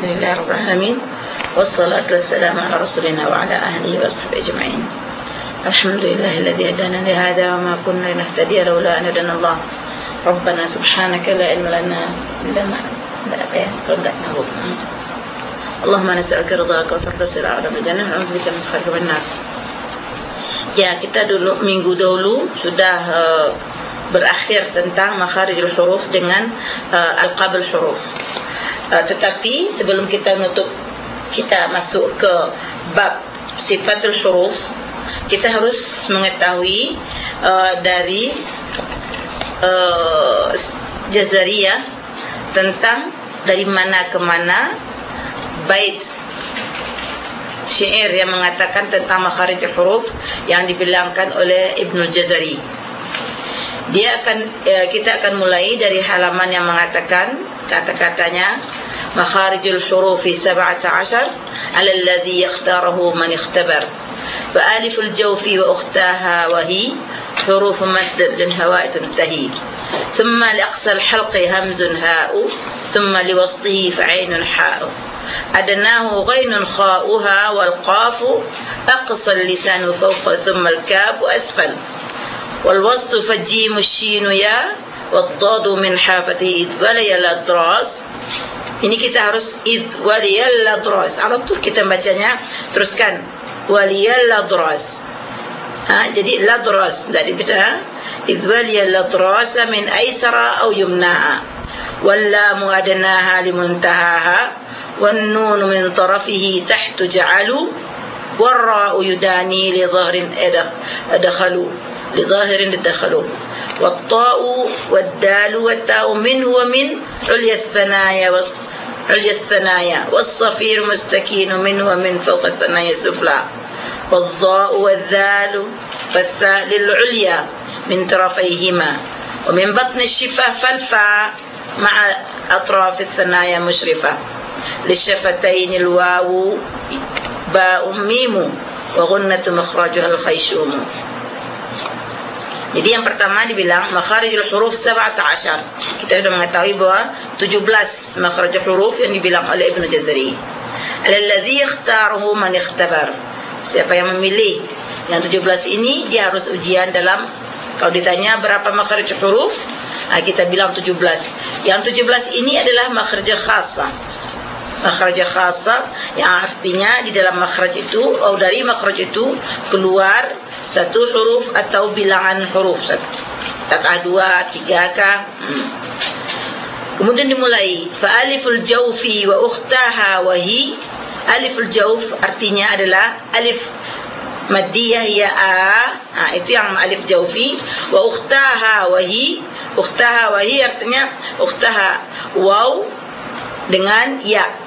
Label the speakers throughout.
Speaker 1: الحمد لله رب العالمين والصلاة والسلام على رسولنا وعلى أهله وصحبه أجمعين. الحمد لله الذي هدانا لهذا وما كنا لنهتدي لولا أن هدانا الله. ربنا سبحانك لا علم لنا إلا ما لا اللهم نسألك رضاك وترضى السلام على الجنة. ونعوذ بك من سخطك والنار. Ya, kita dulu minggu dahulu sudah uh, berakhir tentang makharijul huruf dengan uh, al-qabl huruf. Uh, tetapi sebelum kita menutup kita masuk ke bab sifatul huruf, kita harus mengetahui uh, dari uh, jazariyah tentang dari mana ke mana bait syair yang mengatakan tentang makharij huruf yang dibilangkan oleh Ibnu Jazari. Dia akan eh, kita akan mulai dari halaman yang mengatakan kata-katanya مخارج الحروف سبعة عشر على الذي يختاره من اختبر. فألف الجوف وأختاها وهي حروف مد للهواء تنتهي. ثم لأقصى الحلق همز هاء ثم لوسطه فعين حاء. أدناه غين خاؤها والقاف أقصى اللسان فوق ثم الكاب أسفل. والوسط فجيم الشين يا والضاد من حافته إذ بلي الأدراس. Ini kita harus id waliyal ladras ala tu kita bacanya teruskan waliyal ladras ha jadi ladras dari baca id waliyal ladras min aisara au yumna'a walla muadnaha limuntahaha والنون من طرفه تحت جعلوا والراء يداني لظهر أدخلوا لظاهر ادخلوا والطاء والدال والتاء منه ومن عليا الثنايا عليا الثنايا والصفير مستكين منه ومن فوق الثنايا السفلى والضاء والذال والثاء للعليا من طرفيهما ومن بطن الشفاه فالفاء مع أطراف الثنايا مشرفة للشفتين الواو باء ميم وغنة مخرجها الخيشوم Jadi yang pertama dibilang makharijul huruf 17. Kita sudah mengetahui bahwa 17 makharijul huruf yang dibilang oleh Ibnu Jazari. Allazi ikhtaruhu man ikhtabar. Siapa yang memilih yang 17 ini dia harus ujian dalam kalau ditanya berapa makharijul huruf, kita bilang 17. Yang 17 ini adalah makharijul khasah makhraj khassa yang artinya di dalam makhraj itu atau dari makhraj itu keluar satu huruf atau bilangan huruf. Satu. Takah dua tiga kah? Hmm. kemudian dimulai fa aliful jawfi wa ukhtaha wa hi. Aliful jawf artinya adalah alif maddiyah ya a. Ha, itu yang alif jawfi. Wa ukhtaha wa hi. Ukhtaha wa hi artinya ukhtaha waw dengan ya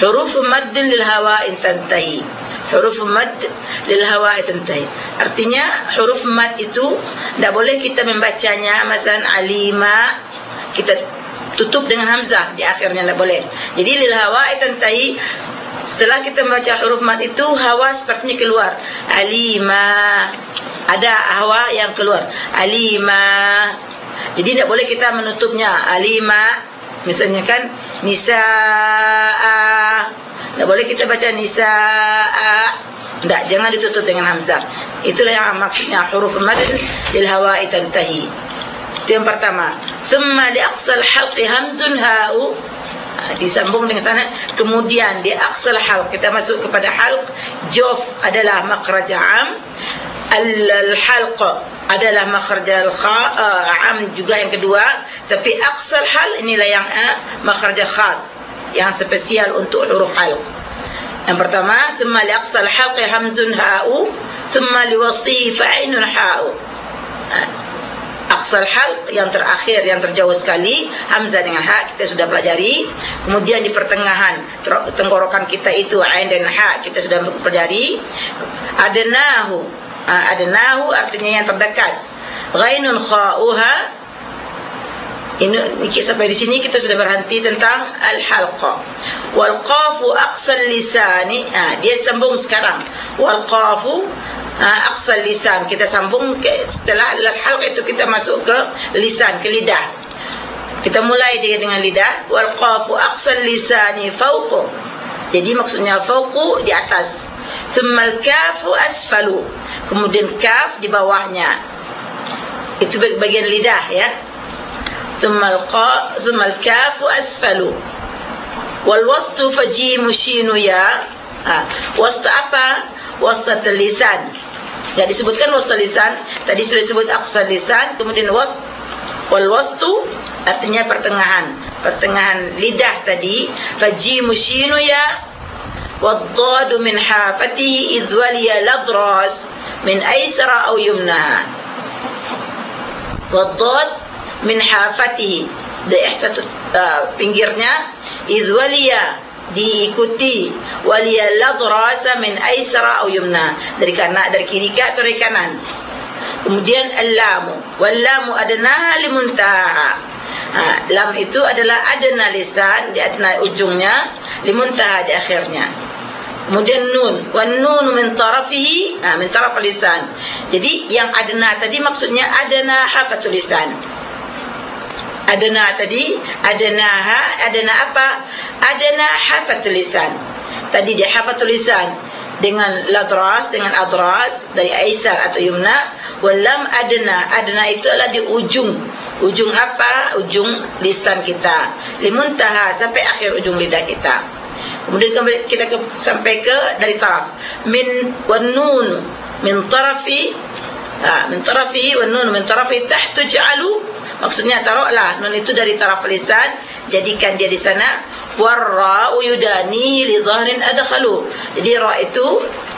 Speaker 1: huruf mad lil hawa'i tantahi. Huruf mad lil hawa'i tantahi. Artinya huruf mad itu tidak boleh kita membacanya masalan alima kita tutup dengan hamzah di akhirnya tidak boleh. Jadi lil hawa'i tantahi setelah kita membaca huruf mad itu hawa sepertinya keluar. Alima. Ada hawa yang keluar. Alima. Jadi tidak boleh kita menutupnya. Alima misalnya kan nisaa. Enggak boleh kita baca nisaa. Enggak jangan ditutup dengan hamzah. Itulah yang maksudnya huruf mad lil hawa'i tantahi. Itu yang pertama. Thumma li aqsal halqi hamzun ha'u. Ha, disambung dengan sana kemudian di aqsal halq kita masuk kepada halq. Jawf adalah makhraj am al halq adalah makhrajal kha uh, am juga yang kedua. Tapi aqsal hal inilah yang uh, makhrajal khas yang spesial untuk huruf halq. Yang pertama thumma li aqsal halq hamzun ha'u thumma li wasti fa'inun ha'u. Uh, aqsal halq yang terakhir yang terjauh sekali hamzah dengan ha kita sudah pelajari. Kemudian di pertengahan tenggorokan kita itu ain dan ha kita sudah pelajari. Adnahu ha, adnahu artinya yang terdekat. Ghainun kha'uha. Ini sampai di sini kita sudah berhenti tentang al halqa wal qafu aqsal lisani. Ha, dia sambung sekarang. Wal qafu ha, aqsal lisan. Kita sambung ke, setelah al halqa itu kita masuk ke lisan ke lidah. Kita mulai dengan lidah. Wal qafu aqsal lisani fawqu. Jadi maksudnya fawqu di atas thumma kafu asfalu. Kemudian kaf di bawahnya. Itu bagian lidah ya. Thumma qa thumma kafu asfalu. Wal wastu fajimu shinu ya. Ha. Wasta apa? Wasta lisan. Ya disebutkan wasta lisan tadi sudah disebut aqsal lisan kemudian wast wal wastu artinya pertengahan. Pertengahan lidah tadi. Fajimu shinu ya waddadu min hafatihi idh waliya ladras min aysara aw yumna waddad min hafatihi di ihsat uh, pinggirnya idh waliya diikuti waliya ladras min aysara aw yumna dari kanan dari kiri ke atau dari kanan Kemudian al-lamu. Wal-lamu adnaha limuntaha. Ha, lam itu adalah adna lisan di adna ujungnya, limuntaha di akhirnya. Kemudian nun. Wan nun min tarafihi, ha, min taraf lisan. Jadi yang adna tadi maksudnya adna hafatul lisan. Adna tadi, adnaha, adna apa? Adna hafatul lisan. Tadi dia hafatul lisan dengan ladras dengan adras dari aisar atau yumna walam adna adna itu adalah di ujung ujung apa ujung lisan kita limuntaha sampai akhir ujung lidah kita kemudian kita ke, sampai ke dari taraf. Min wan nun min tarafi ha, min tarafi wan nun min tarafi tahtu ja'alu. Maksudnya taruhlah nun itu dari taraf lisan jadikan dia di sana. Warra yudani li dhahrin adkhalu. Jadi ra itu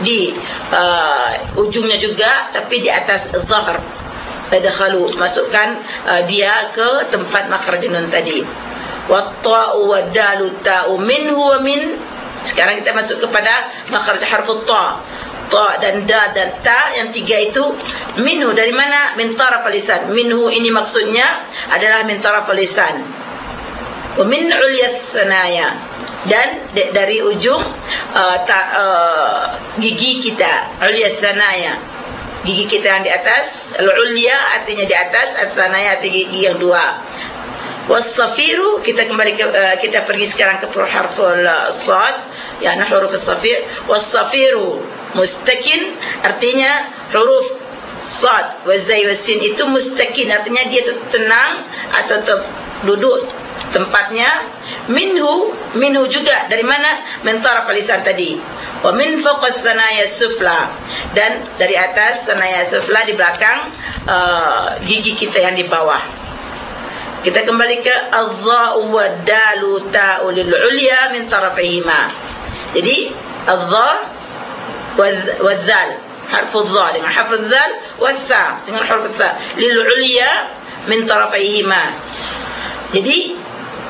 Speaker 1: di uh, ujungnya juga tapi di atas zahar adkhalu. Masukkan uh, dia ke tempat makhraj nun tadi watta'u wadalu ta'u minhu wa min. Sekarang kita masuk kepada makhraj harfu ta. Ta dan da dan ta yang tiga itu minhu dari mana? Min taraf lisan minhu ini maksudnya adalah min taraf lisan wa min ulyas sanaya dan dari ujung uh, ta, uh, gigi kita. Ulyas sanaya gigi kita yang di atas. Al-ulya artinya di atas. As-sanaya gigi yang dua was-safiru kita kembali ke, uh, kita pergi sekarang ke harful uh, sad. Ya nah huruf as-safir was-safiru mustakin artinya huruf sad. Wa zai wa sin itu mustakin. Artinya dia tenang atau duduk tempatnya. Minhu minhu juga. Dari mana? Mentara palisan tadi. Wa min fawqas sanaya sufla. Dan dari atas sanaya sufla di belakang uh, gigi kita yang di bawah kita kembali ke adza wa dalu ta'u lil ulya min tarafihima. Jadi adza wa zal. Harfu dha dengan harfu zal wa sa dengan harfu sa. Lil ulya min tarafihima. Jadi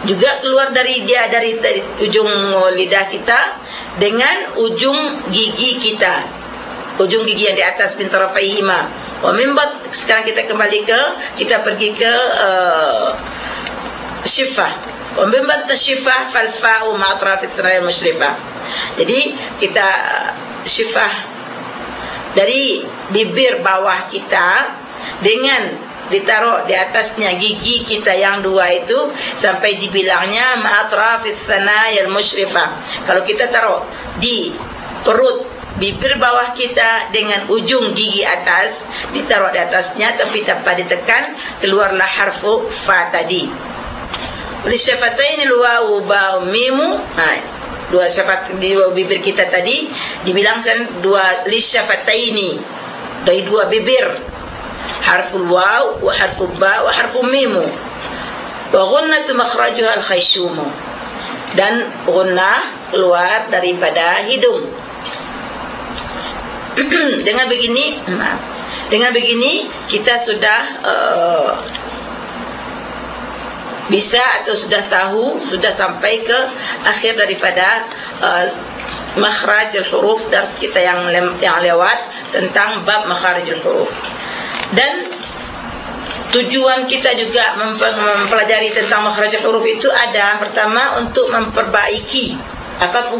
Speaker 1: juga keluar dari dia dari, dari ujung lidah kita dengan ujung gigi kita. Ujung gigi yang di atas min tarafaihima wa min sekarang kita kembali ke kita pergi ke uh, syifah wa min bat syifah fal fa'u ma atraf al musyrifah jadi kita uh, syifah dari bibir bawah kita dengan ditaruh di atasnya gigi kita yang dua itu sampai dibilangnya ma'atrafis sanayal musyrifah kalau kita taruh di perut bibir bawah kita dengan ujung gigi atas ditaruh di atasnya tapi tanpa ditekan keluarlah harfu fa tadi. Li syafatayn alwawu ba mimu ha dua syafat di bibir kita tadi dibilangkan dua li syafataini dari dua bibir. Harful waw wa harful ba wa harful mim wa ghunnatu makhrajuha al khayshum dan gunnah keluar daripada hidung dengan begini maaf. Dengan begini kita sudah uh, bisa atau sudah tahu sudah sampai ke akhir daripada uh, makhraj al-huruf dars kita yang yang lewat tentang bab makhraj al-huruf dan tujuan kita juga mempelajari tentang makhraj huruf itu ada pertama untuk memperbaiki apa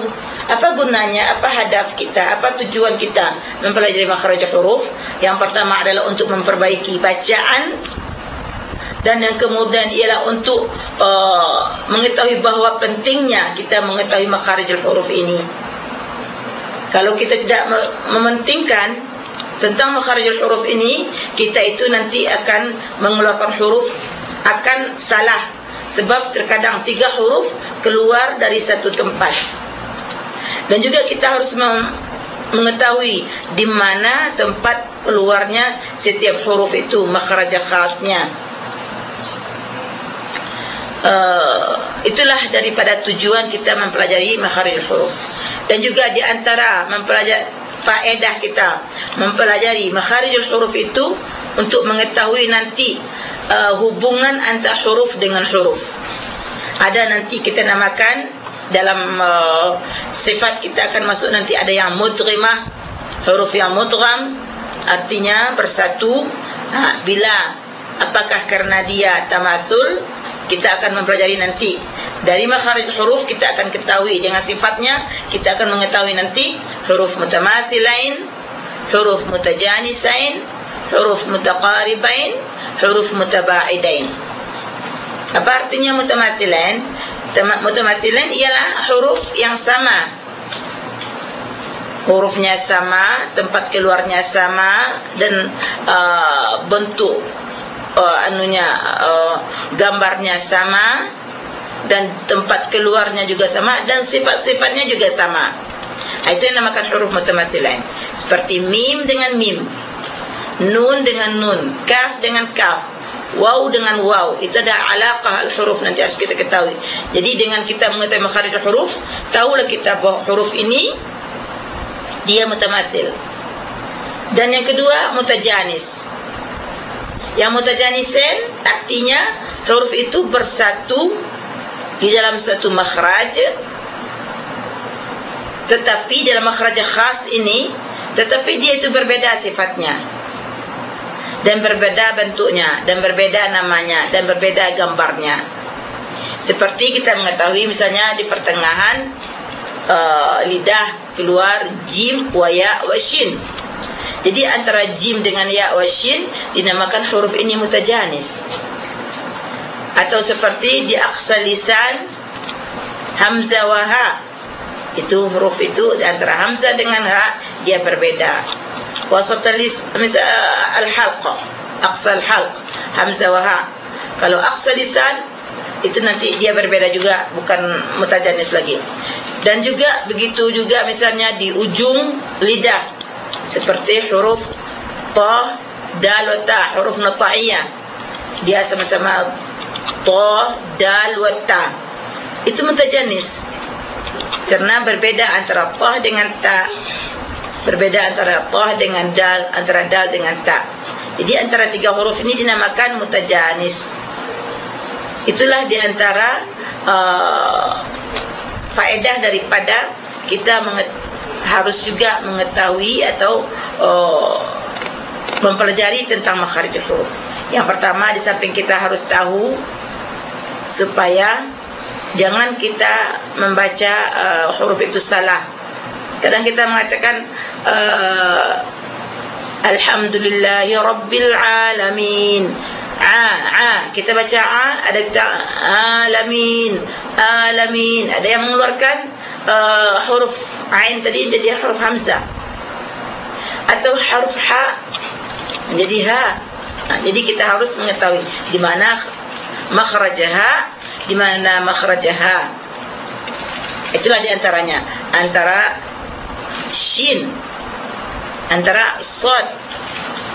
Speaker 1: apa gunanya apa hadaf kita apa tujuan kita mempelajari makhraj huruf? Yang pertama adalah untuk memperbaiki bacaan. Dan yang kemudian ialah untuk uh, mengetahui bahawa pentingnya kita mengetahui makharijul huruf ini. Kalau kita tidak mementingkan tentang makharijul huruf ini kita itu nanti akan mengeluarkan huruf akan salah. Sebab terkadang tiga huruf keluar dari satu tempat dan juga kita harus mengetahui di mana tempat keluarnya setiap huruf itu makhraj khasnya. Uh, itulah daripada tujuan kita mempelajari makhraj huruf. Dan juga di antara mempelajari faedah kita mempelajari makhraj huruf itu untuk mengetahui nanti uh, hubungan antara huruf dengan huruf. Ada nanti kita namakan dalam uh, sifat kita akan masuk nanti ada yang mudghamah huruf yang mudgham artinya bersatu. Ha, bila apakah karena dia tamasul kita akan mempelajari nanti. Dari makharij huruf kita akan ketahui dengan sifatnya kita akan mengetahui nanti huruf mutamathilain huruf mutajanisain huruf mutaqaribain huruf mutabaidain. Apa artinya mutamathilain mutamathilain ialah huruf yang sama. Hurufnya sama tempat keluarnya sama dan uh, bentuk uh, anunya uh, gambarnya sama dan tempat keluarnya juga sama dan sifat-sifatnya juga sama. Itu yang namakan huruf mutamathilain seperti mim dengan mim nun dengan nun kaf dengan kaf waw dengan waw. Itu ada alaqah al-huruf nanti harus kita ketahui. Jadi dengan kita mengetahui makharij huruf tahulah kita bahawa huruf ini dia mutamathil dan yang kedua mutajanis. Yang mutajanisin artinya huruf itu bersatu di dalam satu makhraj. Tetapi dalam makhraj khas ini tetapi dia itu berbeda sifatnya dan berbeda bentuknya dan berbeda namanya dan berbeda gambarnya. Seperti kita mengetahui misalnya di pertengahan uh, lidah keluar jim wa ya wa shin jadi antara jim dengan ya wa shin dinamakan huruf ini mutajanis. Atau seperti di aqsa lisan hamzah wa ha. Itu huruf itu antara hamzah dengan ha dia berbeda وسط الحلقة أقصى الحلق همزة وهاء kalau aqsa lisan itu nanti dia berbeda juga bukan mutajanis lagi. Dan juga begitu juga misalnya di ujung lidah seperti huruf ta dal wa ta huruf nata'iyah dia sama-sama ta dal wa ta. Itu mutajanis. Karena berbeda antara ta dengan ta berbeda antara ta dengan dal antara dal dengan ta jadi antara tiga huruf ini dinamakan mutajanis. Itulah di antara uh, faedah daripada kita harus juga mengetahui atau uh, mempelajari tentang makharij huruf. Yang pertama di samping kita harus tahu supaya jangan kita membaca uh, huruf itu salah kadang kita mengatakan uh, Alhamdulillahi Rabbil Alamin. A, A Kita baca A Ada kita Alamin Alamin. Ada yang mengeluarkan uh, Huruf Ain tadi menjadi huruf Hamzah. Atau huruf Ha Menjadi Ha. Nah, Jadi kita harus mengetahui Di mana Makhrajaha Di mana makhrajaha. Itulah di antaranya Antara Shin. Antara sod.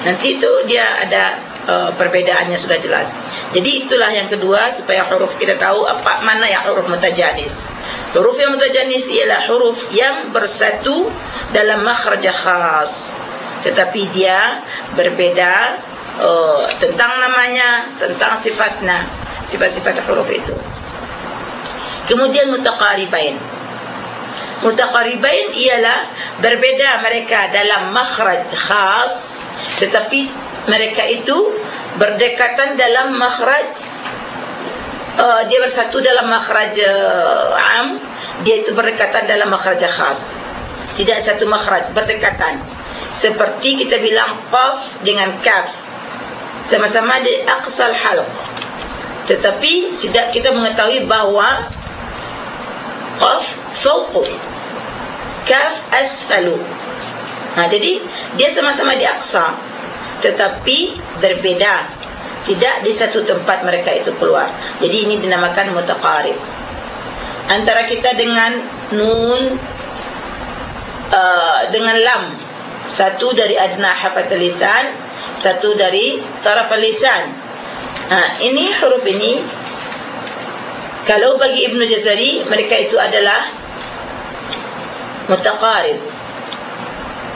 Speaker 1: Nanti itu dia ada uh, perbedaannya sudah jelas. Jadi itulah yang kedua supaya huruf kita tahu apa mana yang huruf mutajanis. Huruf yang mutajanis ialah huruf yang bersatu dalam makhraj khas. Tetapi dia berbeda uh, tentang namanya tentang sifatnya sifat-sifat huruf itu. Kemudian mutaqaribain mutaqaribain ialah berbeda mereka dalam makhraj khas tetapi mereka itu berdekatan dalam makhraj uh, dia bersatu dalam makhraj uh, am dia itu berdekatan dalam makhraj khas. Tidak satu makhraj berdekatan. Seperti kita bilang qaf dengan kaf. Sama-sama di aqsal halq. Tetapi tidak kita mengetahui bahawa qaf fawqu. Kaf asfalu ha, jadi dia sama-sama di aqsa tetapi berbeda tidak di satu tempat mereka itu keluar. Jadi ini dinamakan mutaqarib. Antara kita dengan nun uh, dengan lam. Satu dari adna hafatul lisan satu dari taraf lisan ha, ini huruf ini kalau bagi Ibnu Jazari mereka itu adalah mutaqarib.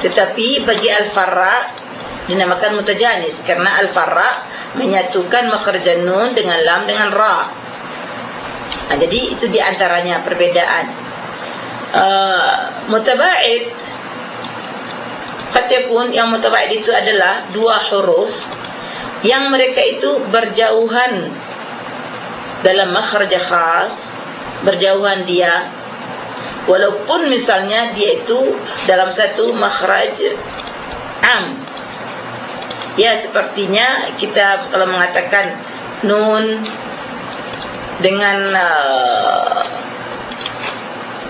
Speaker 1: Tetapi bagi al-farra dinamakan mutajanis. Karena al-farra menyatukan makhraj nun dengan lam dengan ra. Ha, jadi itu di antaranya perbedaan. Uh, mutaba'id Fatyakun yang mutabaid itu adalah dua huruf yang mereka itu berjauhan dalam makhraj khas, berjauhan dia walaupun misalnya dia itu dalam satu makhraj am. Ya sepertinya kita kalau mengatakan nun dengan uh,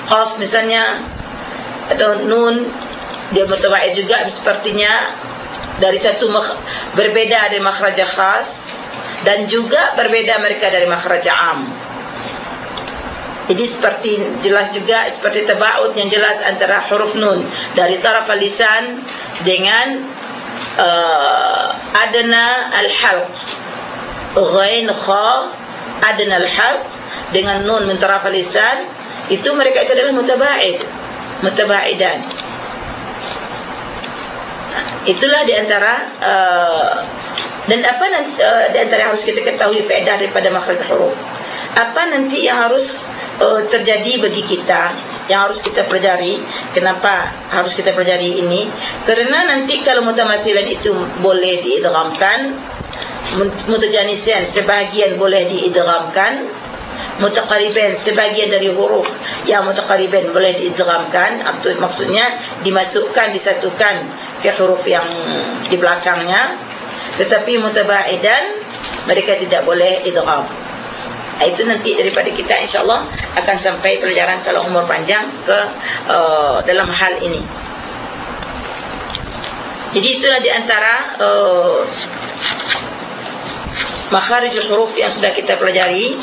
Speaker 1: qaf misalnya atau nun dia mutawaid juga sepertinya dari satu berbeda dari makhraj khas dan juga berbeda mereka dari makhraj am. Jadi seperti jelas juga seperti tabaud yang jelas antara huruf nun dari taraf lisan dengan uh, adna al-halq. Ghain kha adna al-halq dengan nun min taraf lisan itu mereka itu adalah mutabaid. Mutabaidan. Itulah di antara uh, dan apa nanti uh, di antara yang harus kita ketahui faedah daripada makhraj huruf. Apa nanti yang harus uh, terjadi bagi kita yang harus kita pelajari? Kenapa harus kita pelajari ini? Karena nanti kalau mutamathilan itu boleh diidghamkan, mutajanisian sebahagian boleh diidghamkan, mutaqariban sebagian dari huruf yang mutaqariban boleh diidghamkan maksudnya dimasukkan disatukan ke huruf yang di belakangnya tetapi mutabaidan mereka tidak boleh idgham itu nanti daripada kita insyaallah akan sampai pelajaran kalau umur panjang ke uh, dalam hal ini. Jadi itulah di antara uh, makharijul huruf yang sudah kita pelajari.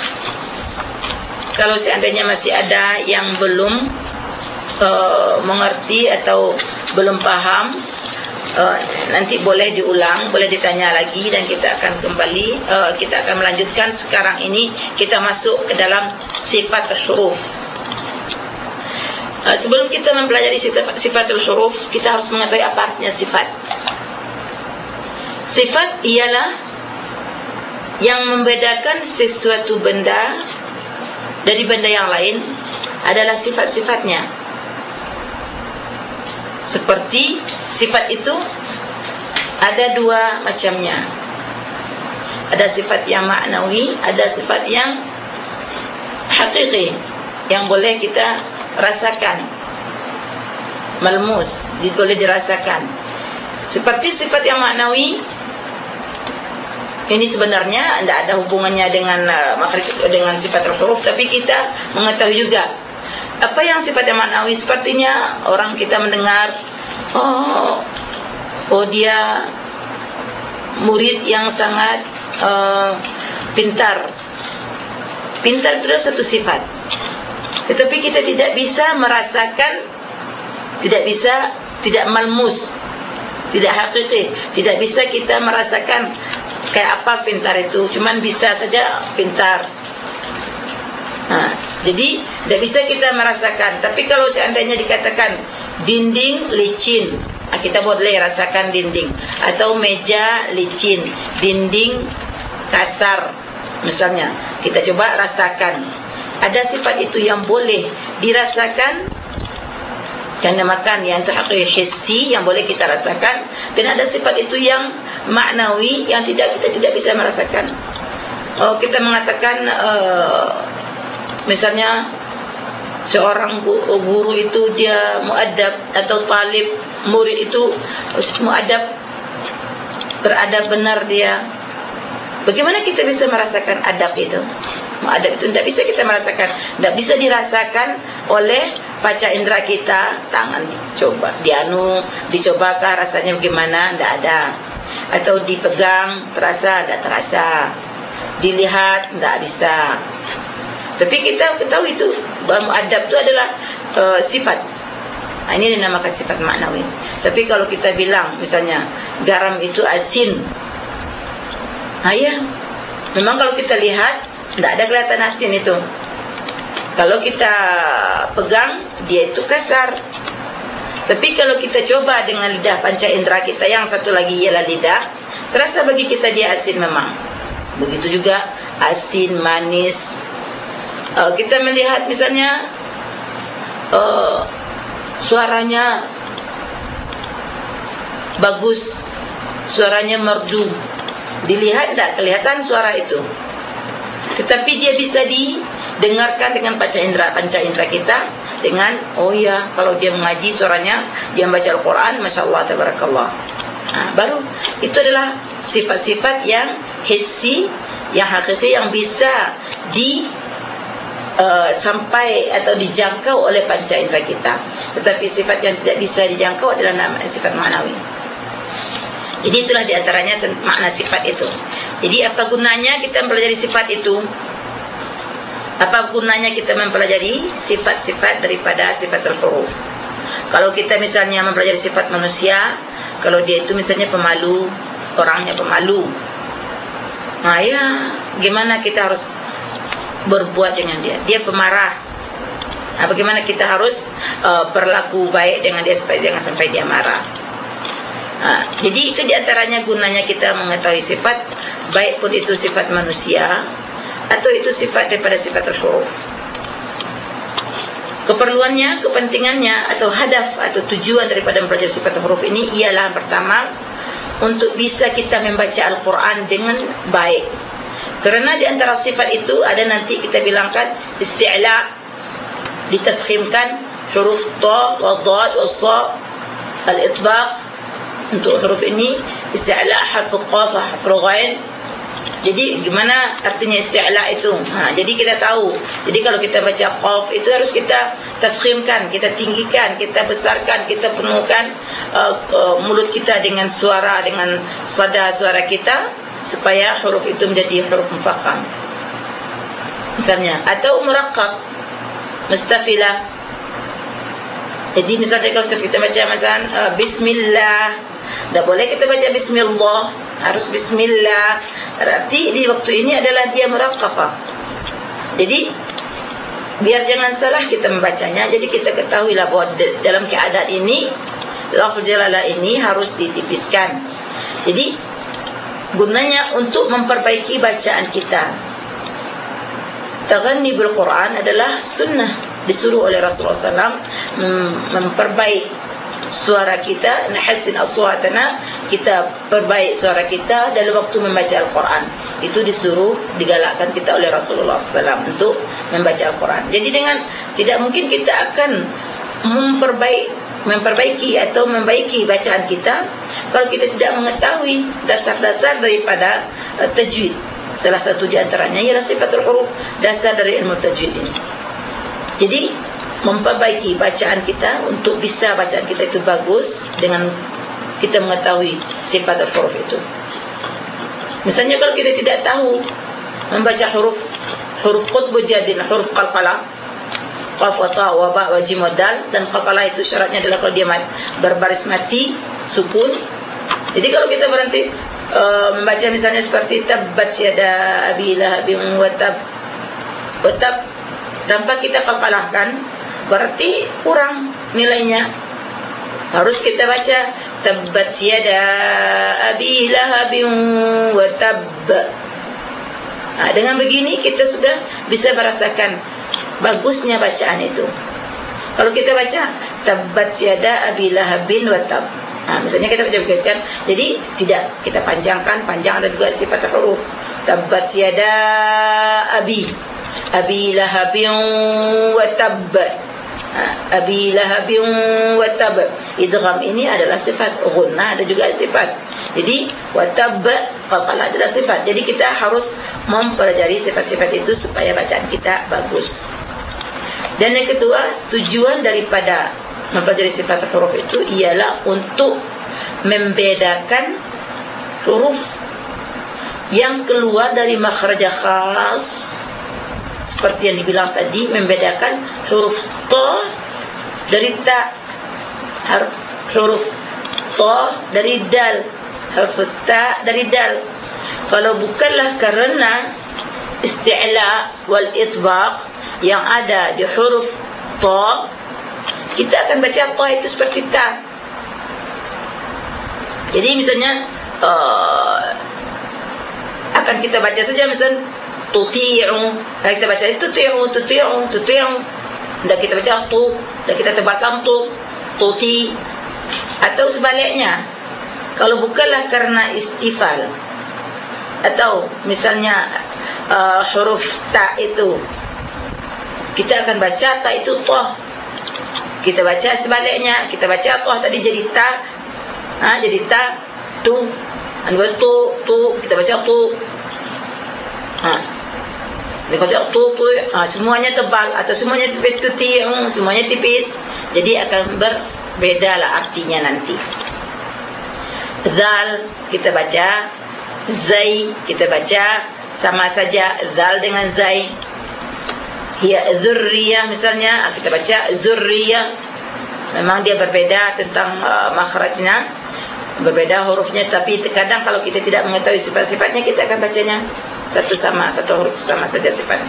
Speaker 1: Kalau seandainya masih ada yang belum uh, mengerti atau belum paham uh, nanti boleh diulang boleh ditanya lagi dan kita akan kembali. Uh, kita akan melanjutkan sekarang ini. Kita masuk ke dalam sifat huruf uh, sebelum kita mempelajari sifat huruf kita harus mengetahui apa artinya sifat. Sifat ialah yang membedakan sesuatu benda dari benda yang lain adalah sifat-sifatnya. Seperti sifat itu ada dua macamnya. Ada sifat yang maknawi, ada sifat yang hakiki yang boleh kita rasakan. Malmus, boleh dirasakan. Seperti sifat yang maknawi ini sebenarnya tidak ada hubungannya dengan makhraj dengan sifat huruf tapi kita mengetahui juga apa yang sifatnya maknawi sepertinya orang kita mendengar oh. Oh dia murid yang sangat uh, pintar. Pintar itu adalah satu sifat. Tetapi kita tidak bisa merasakan tidak bisa tidak malmus tidak hakiki. Tidak bisa kita merasakan kayak apa pintar itu. Cuman bisa saja pintar. Nah jadi tidak bisa kita merasakan. Tapi kalau seandainya dikatakan dinding licin. Nah, kita boleh rasakan dinding. Atau meja licin. Dinding kasar misalnya. Kita coba rasakan. Ada sifat itu yang boleh dirasakan. Yang namakan yang hakiki hissi yang boleh kita rasakan. Dan ada sifat itu yang maknawi yang tidak kita tidak bisa merasakan. Oh kita mengatakan uh, misalnya seorang guru itu dia muadab atau talib murid itu muadab beradab benar dia Bagaimana kita bisa merasakan adab itu? Adab itu tidak bisa kita merasakan, tidak bisa dirasakan oleh paca indera kita. Tangan dicoba, dianu, dicobakah rasanya bagaimana? Tidak ada. Atau dipegang, terasa, tidak terasa. Dilihat, tidak bisa. Tapi kita ketahui itu bahawa adab itu adalah uh, sifat. Nah, ini dinamakan sifat maknawi. Tapi kalau kita bilang misalnya garam itu asin. Nah, ya. Memang kalau kita lihat tidak ada kelihatan asin itu. Kalau kita pegang dia itu kasar. Tapi kalau kita coba dengan lidah panca indera kita yang satu lagi ialah lidah, terasa bagi kita dia asin memang. Begitu juga asin, manis, uh, kita melihat misalnya uh, suaranya bagus suaranya merdu. Dilihat tidak kelihatan suara itu? Tetapi dia bisa didengarkan dengan panca indera panca indera kita dengan oh ya kalau dia mengaji suaranya dia membaca Al-Qur'an masyaallah tabarakallah. Ha, baru itu adalah sifat-sifat yang hissi yang hakiki yang bisa di Uh, sampai atau dijangkau oleh panca indera kita. Tetapi sifat yang tidak bisa dijangkau adalah nama sifat manawi jadi itulah diantaranya makna sifat itu. Jadi apa gunanya kita mempelajari sifat itu? Apa gunanya kita mempelajari sifat-sifat daripada sifat huruf? Kalau kita misalnya mempelajari sifat manusia kalau dia itu misalnya pemalu orangnya pemalu. Nah ya gimana kita harus berbuat dengan dia. Dia pemarah. Nah, bagaimana kita harus uh, berlaku baik dengan dia supaya jangan sampai dia marah. Nah, jadi itu diantaranya gunanya kita mengetahui sifat baik pun itu sifat manusia atau itu sifat daripada sifat huruf. Keperluannya, kepentingannya atau hadaf atau tujuan daripada mempelajari sifat huruf ini ialah pertama untuk bisa kita membaca Al-Quran dengan baik kerana di antara sifat itu ada nanti kita bilangkan isti'la ditafkhimkan huruf ta wa dad wa sa al-itbaq untuk huruf ini isti'la harf qaf harf ghain. Jadi gimana artinya isti'la itu? Ha jadi kita tahu. Jadi kalau kita baca qaf itu harus kita tafkhimkan kita tinggikan kita besarkan kita penuhkan uh, uh, mulut kita dengan suara dengan sada suara kita supaya huruf itu menjadi huruf mufakham misalnya atau muraqqaq mustafilah jadi misalnya kalau kita baca macam uh, bismillah. Tak boleh kita baca bismillah. Harus bismillah. Berarti di waktu ini adalah dia muraqqaqah jadi biar jangan salah kita membacanya. Jadi kita ketahuilah bahawa dalam keadaan ini lafaz jalalah ini harus ditipiskan. Jadi gunanya untuk memperbaiki bacaan kita. Taghanni bil Quran adalah sunnah disuruh oleh Rasulullah SAW memperbaiki suara kita, nahsin aswatana, kita perbaik suara kita dalam waktu membaca Al-Quran. Itu disuruh digalakkan kita oleh Rasulullah SAW untuk membaca Al-Quran. Jadi dengan tidak mungkin kita akan memperbaiki memperbaiki atau membaiki bacaan kita kalau kita tidak mengetahui dasar-dasar daripada uh, tajwid. Salah satu di antaranya ialah sifatul huruf dasar dari ilmu tajwid ini. Jadi memperbaiki bacaan kita untuk bisa bacaan kita itu bagus dengan kita mengetahui sifat huruf itu. Misalnya kalau kita tidak tahu membaca huruf huruf qutbu jadin huruf qalqalah qaf wa ta wa ba wa jim wa dal. Dan qalqalah itu syaratnya adalah kalau dia berbaris mati sukun. Jadi kalau kita berhenti uh, membaca misalnya seperti tabbat yada abi lahabin wa tab wa tab tanpa kita qalqalahkan berarti kurang nilainya. Harus kita baca tabbat yada abi lahabin wa tab Nah, dengan begini kita sudah bisa merasakan bagusnya bacaan itu. Kalau kita baca tabbat yada abi lahabin wa tab. Ha, misalnya kita baca begitu kan. Jadi tidak kita panjangkan, panjang ada juga sifat huruf. Tabbat yada abi abi lahabin wa tab. ha, abi lahabin wa tab idgham ini adalah sifat ghunna ada juga sifat jadi wa tab adalah sifat jadi kita harus mempelajari sifat-sifat itu supaya bacaan kita bagus dan yang kedua tujuan daripada mempelajari sifat huruf itu ialah untuk membedakan huruf yang keluar dari makhraj khas. Seperti yang dibilang tadi membedakan huruf ta dari ta huruf huruf ta dari dal huruf ta dari dal. Kalau bukanlah kerana isti'la wal itbaq yang ada di huruf ta. Kita akan baca ta itu seperti ta. Jadi misalnya uh, akan kita baca saja misalnya tuti'u. Kalau kita baca tuti'u tuti'u tuti'u. Dan kita baca tu dan kita tebalkan tu tuti. Atau sebaliknya kalau bukanlah karena istifal. Atau misalnya uh, huruf ta itu. Kita akan baca ta itu tu kita baca sebaliknya. Kita baca tu tadi jadi ta. Ha jadi ta tu. Anu tu tu. Kita baca tu. Ha. Dia kata tu tu ha, semuanya tebal atau semuanya seperti yang semuanya tipis. Jadi akan berbeda lah artinya nanti. Zal kita baca, zai kita baca sama saja zal dengan zai. Hiya zurriyah misalnya ah, kita baca zurriyah. Memang dia berbeda tentang uh, makhrajnya berbeda hurufnya tapi terkadang kalau kita tidak mengetahui sifat-sifatnya kita akan bacanya satu sama satu huruf sama saja sifatnya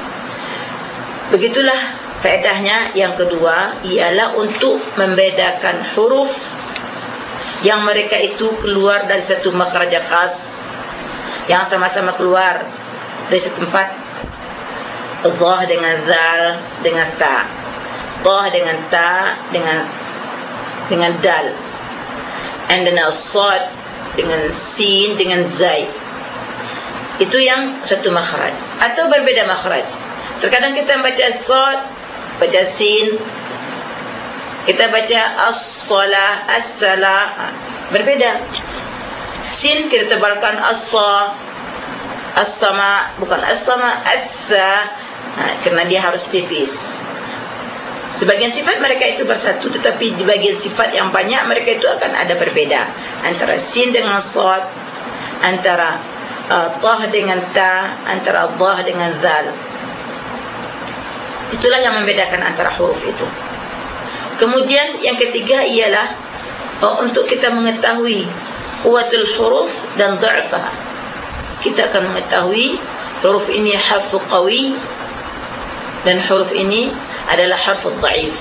Speaker 1: begitulah faedahnya yang kedua ialah untuk membedakan huruf yang mereka itu keluar dari satu makhraj khas yang sama-sama keluar dari satu tempat dha dengan zal dengan ta dha dengan ta dengan dengan dal. And then sad dengan sin dengan zai itu yang satu makhraj. Atau berbeda makhraj. Terkadang kita baca sad baca sin kita baca as-salah ha, berbeda sin kita tebalkan as-sa as-sama bukan as-sama as-sa ha, kerana dia harus tipis Sebagian sifat mereka itu bersatu tetapi di bagian sifat yang banyak mereka itu akan ada berbeda antara sin dengan sad, antara uh, tah dengan ta, antara dha dengan zal. Itulah yang membedakan antara huruf itu. Kemudian yang ketiga ialah uh, untuk kita mengetahui kuatul huruf dan dha'fah. Kita akan mengetahui huruf ini harfu qawi dan huruf ini adalah harf dhaif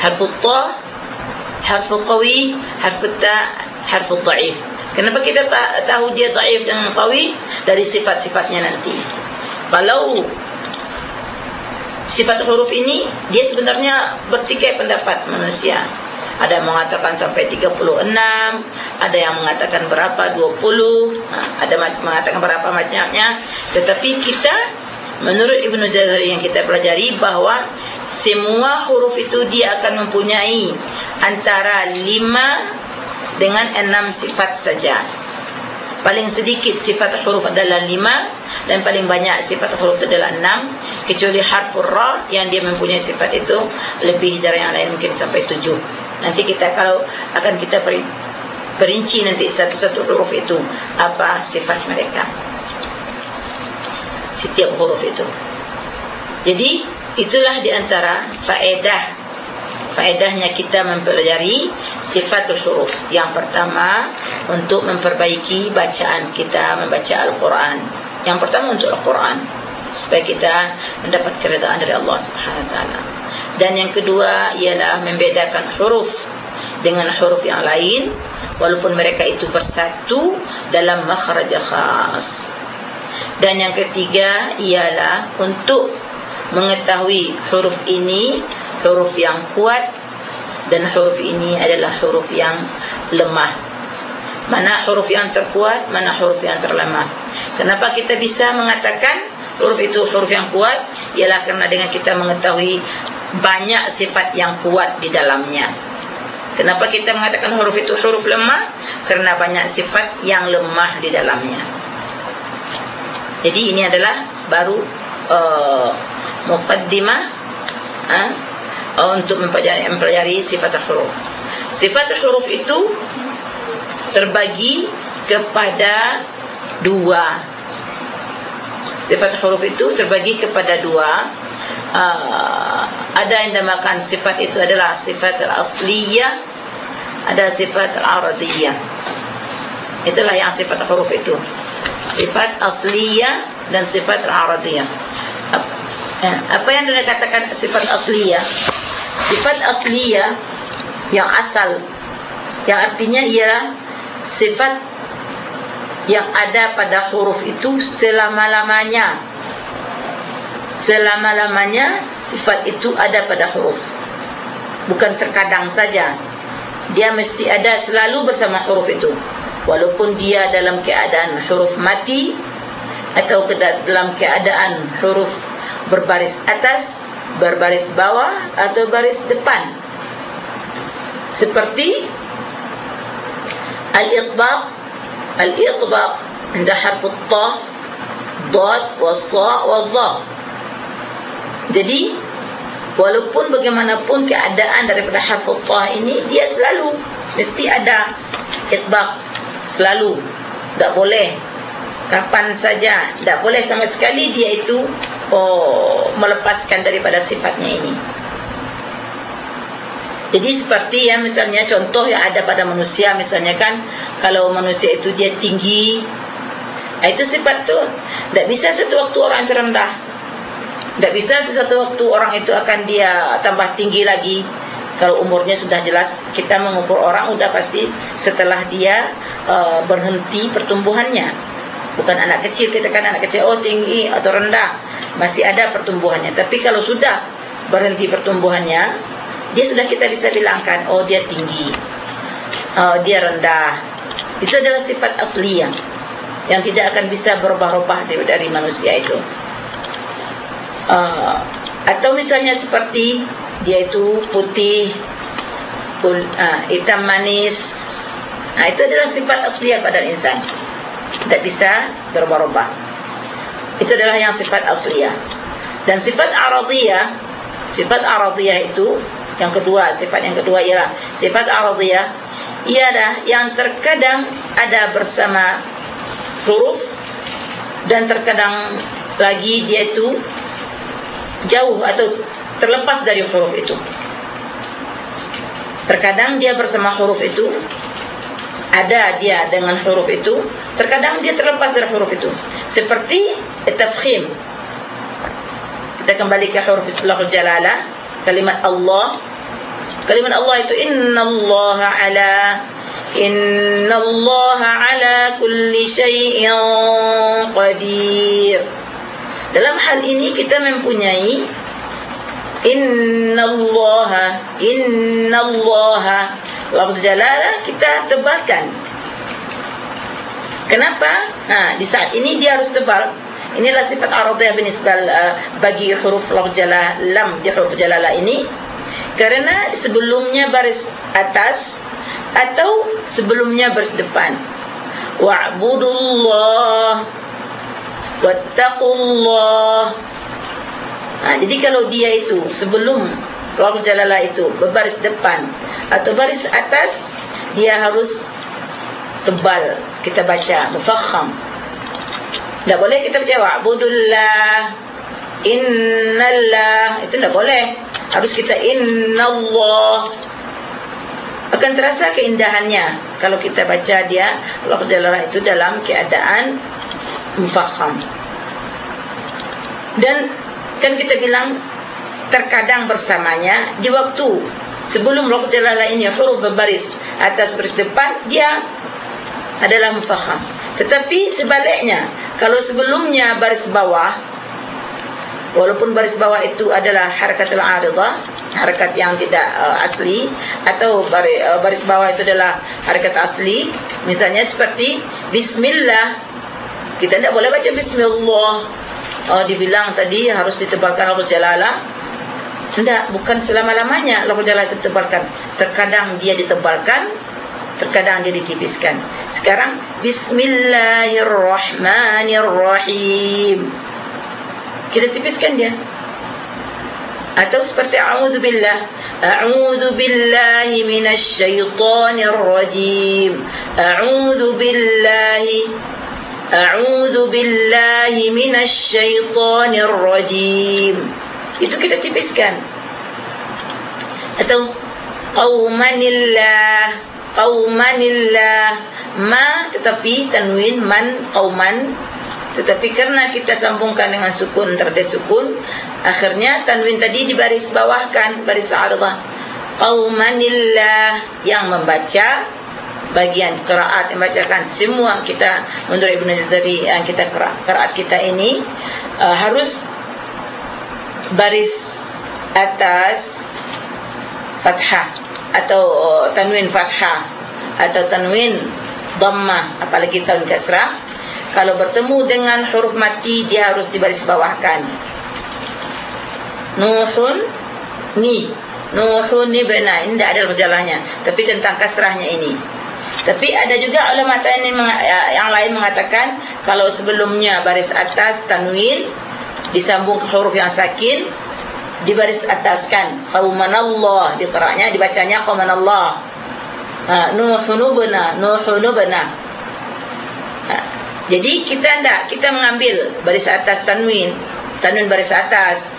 Speaker 1: harf ta harf qawi harf ta harf dhaif kenapa kita tahu dia dhaif dan qawi? Dari sifat-sifatnya nanti. Kalau sifat huruf ini dia sebenarnya bertikai pendapat manusia ada yang mengatakan sampai 36 ada yang mengatakan berapa 20 ha, ada macam mengatakan berapa macamnya tetapi kita Menurut Ibn Jazari yang kita pelajari bahawa semua huruf itu dia akan mempunyai antara lima dengan enam sifat saja. Paling sedikit sifat huruf adalah lima dan paling banyak sifat huruf adalah enam. Kecuali harfur ra yang dia mempunyai sifat itu lebih dari yang lain mungkin sampai tujuh. Nanti kita kalau akan kita perinci nanti satu-satu huruf itu apa sifat mereka setiap huruf itu. Jadi itulah diantara faedah faedahnya kita mempelajari sifatul huruf. Yang pertama untuk memperbaiki bacaan kita membaca Al-Quran. Yang pertama untuk Al-Quran supaya kita mendapat keridhaan dari Allah Subhanahu Wa Taala. Dan yang kedua ialah membedakan huruf dengan huruf yang lain walaupun mereka itu bersatu dalam makhraj khas. Dan yang ketiga ialah untuk mengetahui huruf ini huruf yang kuat dan huruf ini adalah huruf yang lemah. Mana huruf yang terkuat, mana huruf yang terlemah. Kenapa kita bisa mengatakan huruf itu huruf yang kuat? Ialah karena dengan kita mengetahui banyak sifat yang kuat di dalamnya. Kenapa kita mengatakan huruf itu huruf lemah? Kerana banyak sifat yang lemah di dalamnya. Jadi ini adalah baru uh, muqaddimah uh, untuk mempelajari, mempelajari sifat huruf. Sifat huruf itu terbagi kepada dua. Sifat huruf itu terbagi kepada dua uh, ada yang dinamakan sifat itu adalah sifat al-asliyah ada sifat al-aradiyah. Itulah yang sifat huruf itu. Sifat asliyah dan sifat al-aradiyah. Eh, apa yang dikatakan sifat asliyah? Sifat asliyah yang asal yang artinya ialah sifat yang ada pada huruf itu selama-lamanya selama-lamanya sifat itu ada pada huruf bukan terkadang saja dia mesti ada selalu bersama huruf itu walaupun dia dalam keadaan huruf mati atau dalam keadaan huruf berbaris atas berbaris bawah atau baris depan seperti al-itbaq al-itbaq عند حرف الطاء ضاد والصاء والظاء jadi walaupun bagaimanapun keadaan daripada harf ta ini dia selalu mesti ada itbaq selalu. Tak boleh. Kapan saja. Tak boleh sama sekali dia itu oh melepaskan daripada sifatnya ini. Jadi seperti yang misalnya contoh yang ada pada manusia misalnya kan kalau manusia itu dia tinggi itu sifat tu tak bisa satu waktu orang itu rendah tak bisa satu waktu orang itu akan dia tambah tinggi lagi. Kalau umurnya sudah jelas kita mengukur orang sudah pasti setelah dia uh, berhenti pertumbuhannya. Bukan anak kecil kita kan anak kecil oh tinggi atau rendah. Masih ada pertumbuhannya. Tapi kalau sudah berhenti pertumbuhannya dia sudah kita bisa bilangkan oh dia tinggi oh dia rendah. Itu adalah sifat asli yang yang tidak akan bisa berubah-ubah dari manusia itu uh, atau misalnya seperti dia itu putih pun uh, hitam manis. Nah itu adalah sifat asli pada insan. Tidak bisa berubah-ubah. Itu adalah yang sifat asliah dan sifat aradiyah sifat aradiyah itu yang kedua, sifat yang kedua ialah sifat aradhiyah. Ialah yang terkadang ada bersama huruf dan terkadang lagi dia itu jauh atau terlepas dari huruf itu. Terkadang dia bersama huruf itu ada dia dengan huruf itu, terkadang dia terlepas dari huruf itu. Seperti tafkhim. Kita kembali ke huruf lafaz jalalah kalimat Allah kalimat Allah itu innallaha ala innallaha ala kulli syai'in qadir dalam hal ini kita mempunyai innallaha innallaha. Lafaz jalalah kita tebalkan. Kenapa? Nah di saat ini dia harus tebal. Inilah sifat aradiyah binisbal uh, bagi huruf lam jalalah lam di huruf jalalah ini. Karena sebelumnya baris atas atau sebelumnya baris depan. Wa'budullah wattaqullah. Ha, jadi kalau dia itu sebelum lam jalalah itu berbaris depan atau baris atas dia harus tebal. Kita baca mufakham tak boleh kita baca wa'budullah innallah. Itu tak boleh. Harus kita innallah. Akan terasa keindahannya kalau kita baca dia Allah Jalla itu dalam keadaan mufaham dan kan kita bilang terkadang bersamanya di waktu sebelum Allah Jalla ini huruf berbaris atas baris depan dia adalah mufaham tetapi sebaliknya kalau sebelumnya baris bawah walaupun baris bawah itu adalah harakatul aridah, harakat yang tidak uh, asli atau baris, uh, baris bawah itu adalah harakat asli, misalnya seperti bismillah. Kita tidak boleh baca bismillah. Oh dibilang tadi harus ditebalkan huruf jalalah. Tidak, bukan selama-lamanya lafaz jalalah ditebalkan. Terkadang dia ditebalkan, terkadang dia ditipiskan. Sekarang bismillahirrahmanirrahim. Kita tipiskan dia. Atau seperti a'udzubillah. A'udzubillahi minasyaitonirrajim. A'udzubillahi A'udzubillahi minasyaitonirrajim. Itu kita tipiskan. Atau qaumanillah, qaumanillah ma tetapi tanwin man qauman tetapi karena kita sambungkan dengan sukun terada sukun akhirnya tanwin tadi di baris bawahkan baris ardah qaumanillah yang membaca bagian qiraat yang bacakan semua kita menurut Ibnu Jazari yang kita qiraat kita ini uh, harus baris atas fathah atau tanwin fathah atau tanwin dhammah apalagi tanwin kasrah. Kalau bertemu dengan huruf mati dia harus dibaris bawahkan. Nuhun ni. Nuhun ni benar ini tidak ada berjalannya. Tapi tentang kasrahnya ini tapi ada juga ulama yang lain mengatakan kalau sebelumnya baris atas tanwin disambung ke huruf yang sakin di baris ataskan qaumanallah diqra'nya dibacanya qaumanallah. Ha nuhunubna nuhunubna ha, jadi kita ndak kita mengambil baris atas tanwin tanwin baris atas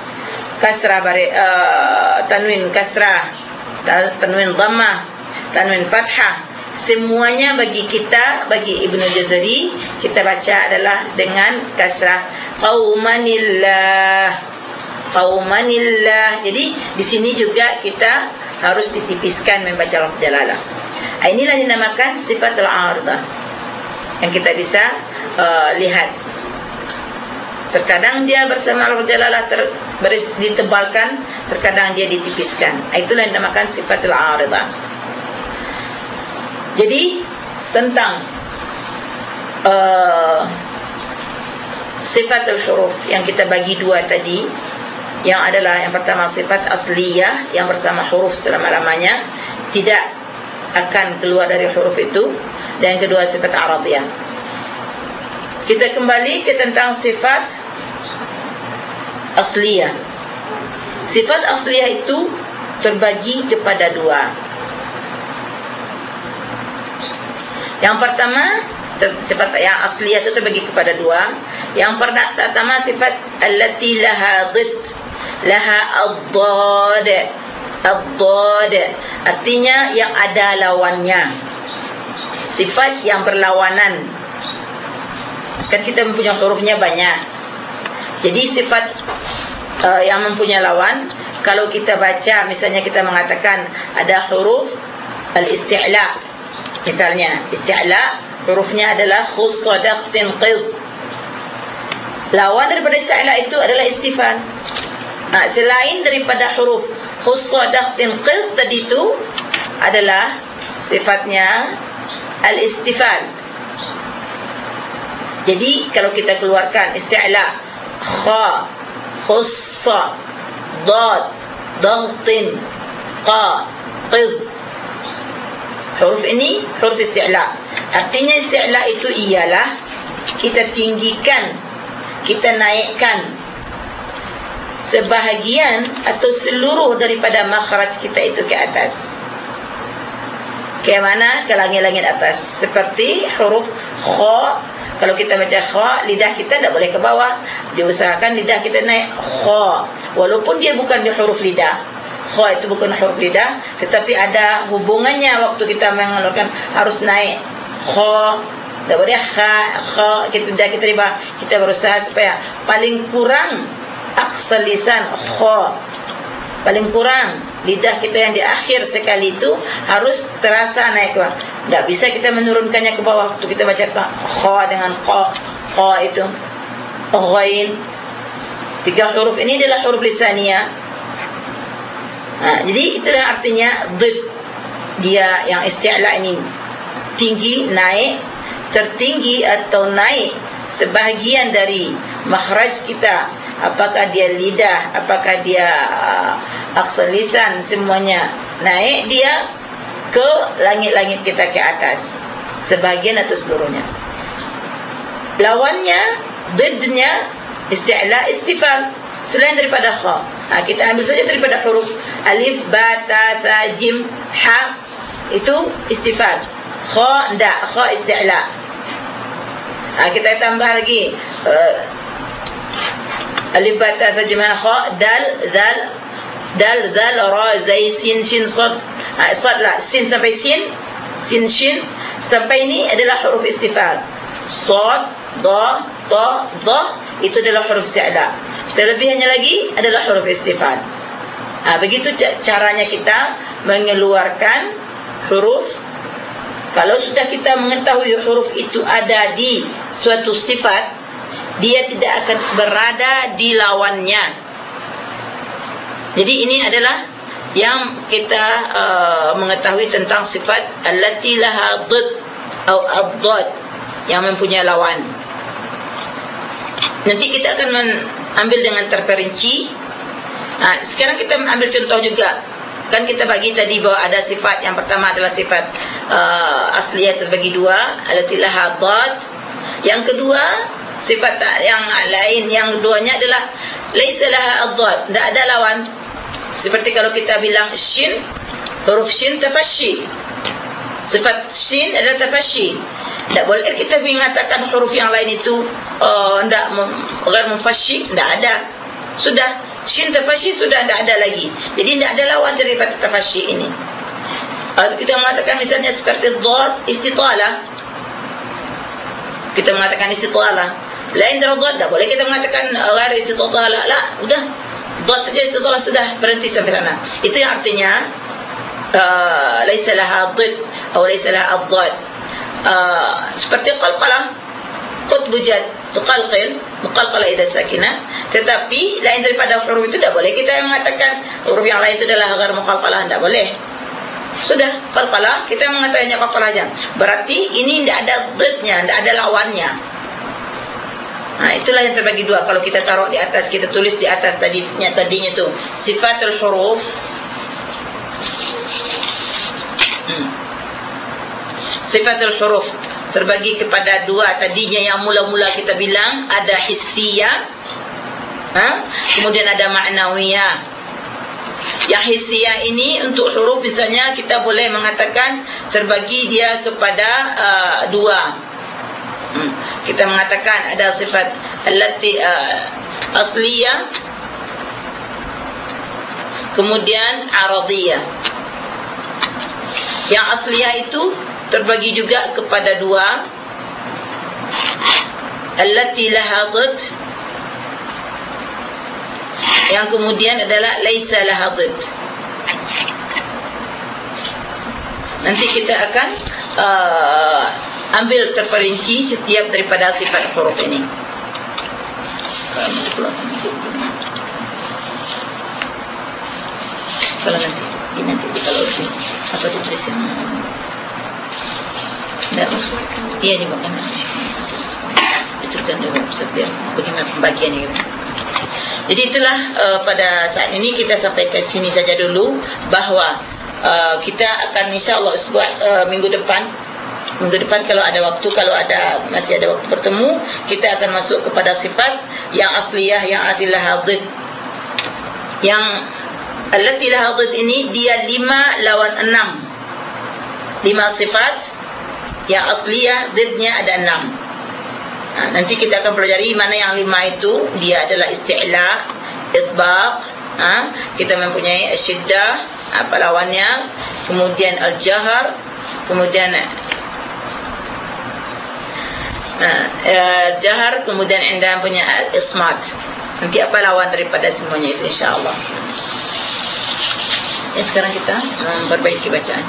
Speaker 1: kasrah baris uh, tanwin kasrah tanwin dhammah tanwin fathah semuanya bagi kita bagi Ibnu Jazari kita baca adalah dengan kasrah. Qaumanillah. Qaumanillah. Jadi di sini juga kita harus ditipiskan membaca lafaz jalalah. Ah, inilah dinamakan sifat al-ardah yang kita bisa uh, lihat. Terkadang dia bersama lafaz jalalah ditebalkan terkadang dia ditipiskan. Ah, itulah yang dinamakan sifat al-ardah jadi tentang uh, sifat al-huruf yang kita bagi dua tadi yang adalah yang pertama sifat asliyah yang bersama huruf selama-lamanya tidak akan keluar dari huruf itu dan yang kedua sifat aradiyah. Kita kembali ke tentang sifat asliyah. Sifat asliyah itu terbagi kepada dua yang pertama sifat yang asliyah itu terbagi kepada dua. Yang pertama sifat allati laha dhid, laha ad-dad. Ad-dad artinya yang ada lawannya. Sifat yang berlawanan. Kan kita mempunyai hurufnya banyak. Jadi sifat uh, yang mempunyai lawan kalau kita baca misalnya kita mengatakan ada huruf al-isti'la. Misalnya isti'la hurufnya adalah khussadaqtin qid lawan daripada isti'la itu adalah istifan. Nah selain daripada huruf khussadaqtin qid tadi itu adalah sifatnya al-istifan. Jadi kalau kita keluarkan isti'la kha khussa dad dagtin qa qid huruf ini huruf isti'la Artinya isti'la itu ialah kita tinggikan, kita naikkan sebahagian atau seluruh daripada makhraj kita itu ke atas. Ke mana? Ke langit-langit atas. Seperti huruf kha. Kalau kita baca kha, lidah kita tidak boleh ke bawah. Diusahakan lidah kita naik kha. Walaupun dia bukan di huruf lidah. Kha itu bukan huruf lidah. Tetapi ada hubungannya waktu kita mengeluarkan harus naik kha. Tak boleh kha kha kita dah kita riba. Kita berusaha supaya paling kurang aqsal lisan kha. Paling kurang lidah kita yang di akhir sekali itu harus terasa naik ke bawah. Tak bisa kita menurunkannya ke bawah. Waktu kita baca kha dengan qa qa itu. Ghain tiga huruf ini adalah huruf lisaniyah ha, jadi itulah artinya dhid dia yang isti'la ini. Tinggi naik tertinggi atau naik sebahagian dari makhraj kita. Apakah dia lidah apakah dia uh, aksal lisan semuanya. Naik dia ke langit-langit kita ke atas. Sebahagian atau seluruhnya. Lawannya didnya isti'la istifal selain daripada kha ha, kita ambil saja daripada huruf alif ba ta tha jim ha. Itu istifal kha ndak kha isti'la. Ha, kita tambah lagi. Uh, alif ba ta tha jim ha. Dal dal dal dal ra zai sin shin sad ha, sad la sin sampai sin. Sin shin. Sampai ini adalah huruf istifal sad da ta da itu adalah huruf isti'la. Selebihnya lagi adalah huruf istifal. Ha, begitu caranya kita mengeluarkan huruf. Kalau sudah kita mengetahui huruf itu ada di suatu sifat, dia tidak akan berada di lawannya. Jadi ini adalah yang kita uh, mengetahui tentang sifat allati laha dhid atau ad yang mempunyai lawan. Nanti kita akan ambil dengan terperinci. Ha, sekarang kita ambil contoh juga. Kan kita bagi tadi bahawa ada sifat yang pertama adalah sifat uh, asliyah terbagi dua. Alatilah hadat. Yang kedua, sifat yang lain. Yang keduanya adalah Laisalah hadat. Tidak ada lawan. Seperti kalau kita bilang shin. Huruf shin tafashi. Sifat shin adalah tafashi. Tak boleh kita mengatakan huruf yang lain itu uh, ghair mufashi, tidak ada. Sudah shin tafashi sudah tidak ada lagi. Jadi tidak ada lawan daripada tafashi ini. Atau kita mengatakan misalnya seperti dhad istitalah. Kita mengatakan istitalah. Lain dari dhad tidak boleh kita mengatakan uh, ghair istitalah. La, sudah dhad saja istitalah sudah berhenti sampai sana. Itu yang artinya uh, laisa laha atau laisa laha ad Ah, seperti qalqalah qutbu jad tuqalqil muqalqala idza sakinah tetapi lain daripada huruf itu tidak boleh. Kita mengatakan huruf yang lain itu adalah ghair muqalqalah tidak boleh. Sudah qalqalah kita mengatakannya qalqalah aja. Berarti ini tidak ada dhidnya tidak ada lawannya. Nah itulah yang terbagi dua. Kalau kita taruh di atas kita tulis di atas tadinya tadinya itu sifatul huruf sifatul huruf terbagi kepada dua tadinya yang mula-mula kita bilang ada hissiyah ha? kemudian ada ma'nawiyah yang hissiyah ini untuk huruf misalnya kita boleh mengatakan terbagi dia kepada uh, dua hmm. kita mengatakan ada sifat allati uh, asliyah kemudian aradiyah yang asliyah itu terbagi juga kepada dua. Allati lahadhat yang kemudian adalah laisa lahadhat nanti kita akan uh, ambil terperinci setiap daripada sifat huruf ini. Kalau nanti ini nanti kalau apa ditulisnya tidak masuk. Iya nih makanya. Itu kan dalam biar bagaimana pembagian itu. Jadi itulah uh, pada saat ini kita sampai ke sini saja dulu bahawa uh, kita akan insyaallah sebuah uh, minggu depan minggu depan kalau ada waktu kalau ada masih ada waktu bertemu kita akan masuk kepada sifat yang asliyah yang adilah hadid yang allati lahadid ini dia lima lawan enam lima sifat yang asliyah zidnya ada enam. Ha, nanti kita akan pelajari mana yang lima itu. Dia adalah isti'la isbaq ha, kita mempunyai syiddah apa lawannya kemudian al-jahar kemudian ha, al-jahar kemudian anda punya al-ismat. Nanti apa lawan daripada semuanya itu insyaAllah ya, sekarang kita memperbaiki bacaan